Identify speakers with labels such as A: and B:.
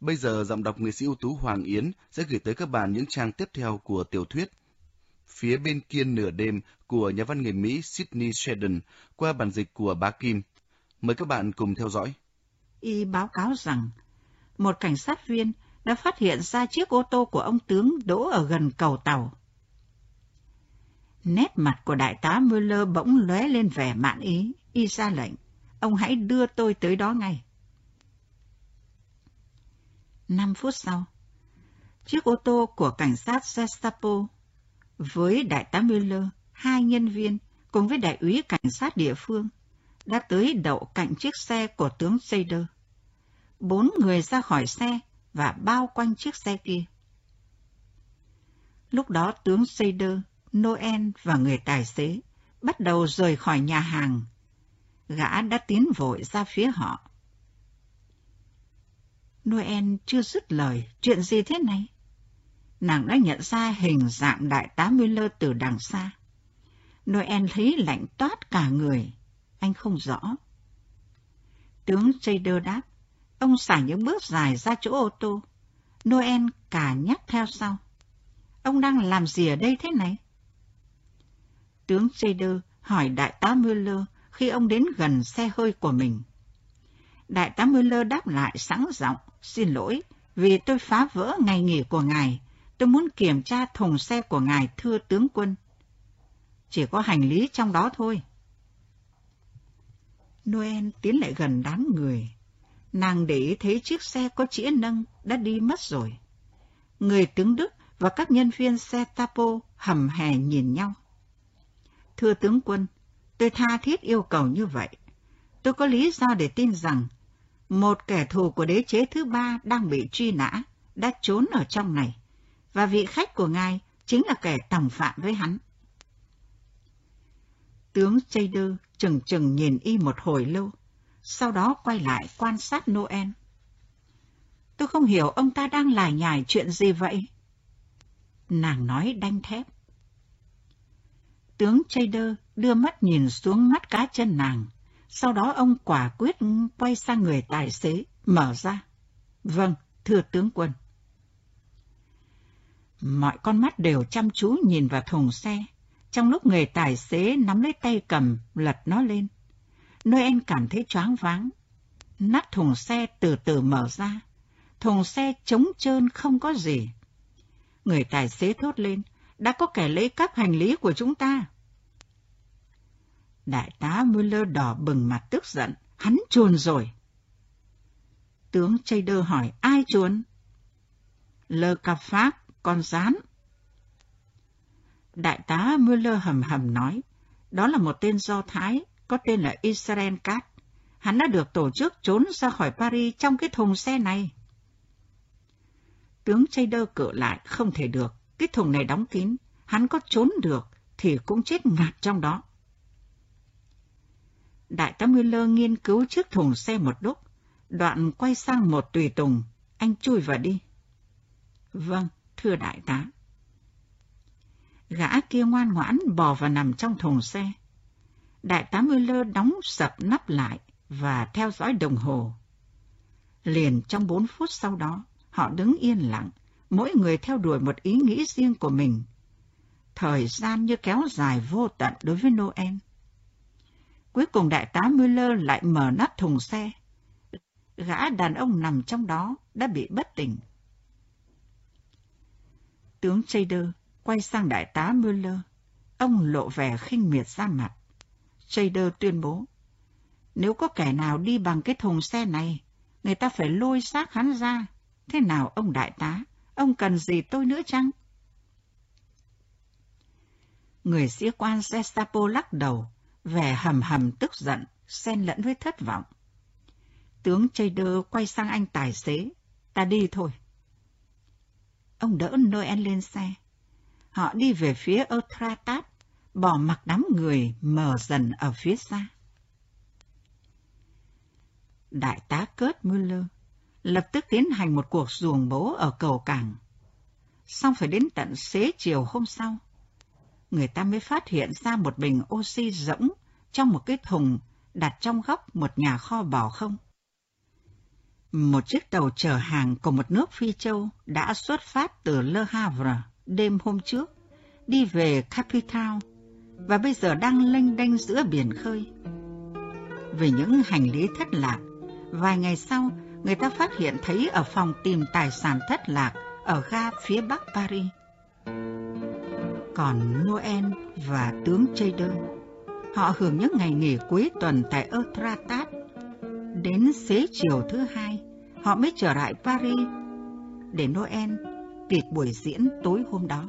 A: Bây giờ giọng đọc nghệ sĩ ưu tú Hoàng Yến sẽ gửi tới các bạn những trang tiếp theo của tiểu thuyết Phía bên kia nửa đêm của nhà văn người Mỹ Sydney Sheldon qua bản dịch của bá Kim. Mời các bạn cùng theo dõi.
B: Y báo cáo rằng một cảnh sát viên đã phát hiện ra chiếc ô tô của ông tướng đỗ ở gần cầu tàu. Nét mặt của đại tá Müller bỗng lóe lên vẻ mạn ý, y ra lệnh. Ông hãy đưa tôi tới đó ngay. Năm phút sau, chiếc ô tô của cảnh sát Gestapo với đại tá Müller, hai nhân viên cùng với đại úy cảnh sát địa phương đã tới đậu cạnh chiếc xe của tướng Seder. Bốn người ra khỏi xe và bao quanh chiếc xe kia. Lúc đó tướng Seder, Noel và người tài xế bắt đầu rời khỏi nhà hàng. Gã đã tiến vội ra phía họ. Noel chưa dứt lời, chuyện gì thế này? Nàng đã nhận ra hình dạng đại tá Miller từ đằng xa. Noel thấy lạnh toát cả người. Anh không rõ. Tướng Trader đáp. Ông xài những bước dài ra chỗ ô tô. Noel cả nhắc theo sau. Ông đang làm gì ở đây thế này? Tướng Trader hỏi đại tá Müller khi ông đến gần xe hơi của mình. Đại tá Müller đáp lại sẵn giọng, xin lỗi, vì tôi phá vỡ ngày nghỉ của ngài. Tôi muốn kiểm tra thùng xe của ngài thưa tướng quân. Chỉ có hành lý trong đó thôi. Noel tiến lại gần đám người. Nàng để ý thấy chiếc xe có chĩa nâng đã đi mất rồi. Người tướng Đức và các nhân viên xe Tapo hầm hè nhìn nhau. Thưa tướng quân, tôi tha thiết yêu cầu như vậy. Tôi có lý do để tin rằng một kẻ thù của đế chế thứ ba đang bị truy nã, đã trốn ở trong này, và vị khách của ngài chính là kẻ tòng phạm với hắn. Tướng Chader chừng chừng nhìn y một hồi lâu, sau đó quay lại quan sát Noel. Tôi không hiểu ông ta đang lải nhải chuyện gì vậy. Nàng nói đanh thép. Tướng Chader đưa mắt nhìn xuống mắt cá chân nàng, sau đó ông quả quyết quay sang người tài xế, mở ra. Vâng, thưa tướng quân. Mọi con mắt đều chăm chú nhìn vào thùng xe, trong lúc người tài xế nắm lấy tay cầm, lật nó lên. Noel cảm thấy choáng váng. Nắp thùng xe từ từ mở ra. Thùng xe trống trơn không có gì. Người tài xế thốt lên, đã có kẻ lấy cắp hành lý của chúng ta. Đại tá Müller đỏ bừng mặt tức giận, hắn chuồn rồi. Tướng Trader hỏi, ai chuồn? Lơ cà Pháp, con rán. Đại tá Müller hầm hầm nói, đó là một tên Do Thái, có tên là Israel Cat. Hắn đã được tổ chức trốn ra khỏi Paris trong cái thùng xe này. Tướng Trader cự lại, không thể được, cái thùng này đóng kín, hắn có trốn được thì cũng chết ngạt trong đó. Đại tá Müller nghiên cứu chiếc thùng xe một lúc, đoạn quay sang một tùy tùng, anh chui vào đi. Vâng, thưa đại tá. Gã kia ngoan ngoãn bò vào nằm trong thùng xe. Đại tá Müller đóng sập nắp lại và theo dõi đồng hồ. Liền trong bốn phút sau đó, họ đứng yên lặng, mỗi người theo đuổi một ý nghĩ riêng của mình. Thời gian như kéo dài vô tận đối với Noel. Cuối cùng đại tá Müller lại mở nắp thùng xe. Gã đàn ông nằm trong đó đã bị bất tỉnh. Tướng Trader quay sang đại tá Müller. Ông lộ vẻ khinh miệt ra mặt. Trader tuyên bố, nếu có kẻ nào đi bằng cái thùng xe này, người ta phải lôi xác hắn ra. Thế nào ông đại tá, ông cần gì tôi nữa chăng? Người sĩ quan Gestapo lắc đầu, vẻ hầm hầm tức giận, xen lẫn với thất vọng. Tướng Trader quay sang anh tài xế, ta đi thôi. Ông đỡ Noel lên xe. Họ đi về phía Eutratat, bỏ mặc đám người mờ dần ở phía xa. Đại tá Kurt Müller lập tức tiến hành một cuộc ruồng bố ở cầu cảng. Xong phải đến tận xế chiều hôm sau, người ta mới phát hiện ra một bình oxy rỗng trong một cái thùng đặt trong góc một nhà kho bảo không. Một chiếc tàu chở hàng của một nước Phi Châu đã xuất phát từ Le Havre đêm hôm trước, đi về Capital, và bây giờ đang lênh đênh giữa biển khơi. Vì những hành lý thất lạc, vài ngày sau, người ta phát hiện thấy ở phòng tìm tài sản thất lạc ở ga phía bắc Paris. Còn Noel và tướng Trader, họ hưởng những ngày nghỉ cuối tuần tại Eutratat. Đến xế chiều thứ hai, họ mới trở lại Paris để Noel kịp buổi diễn tối hôm đó.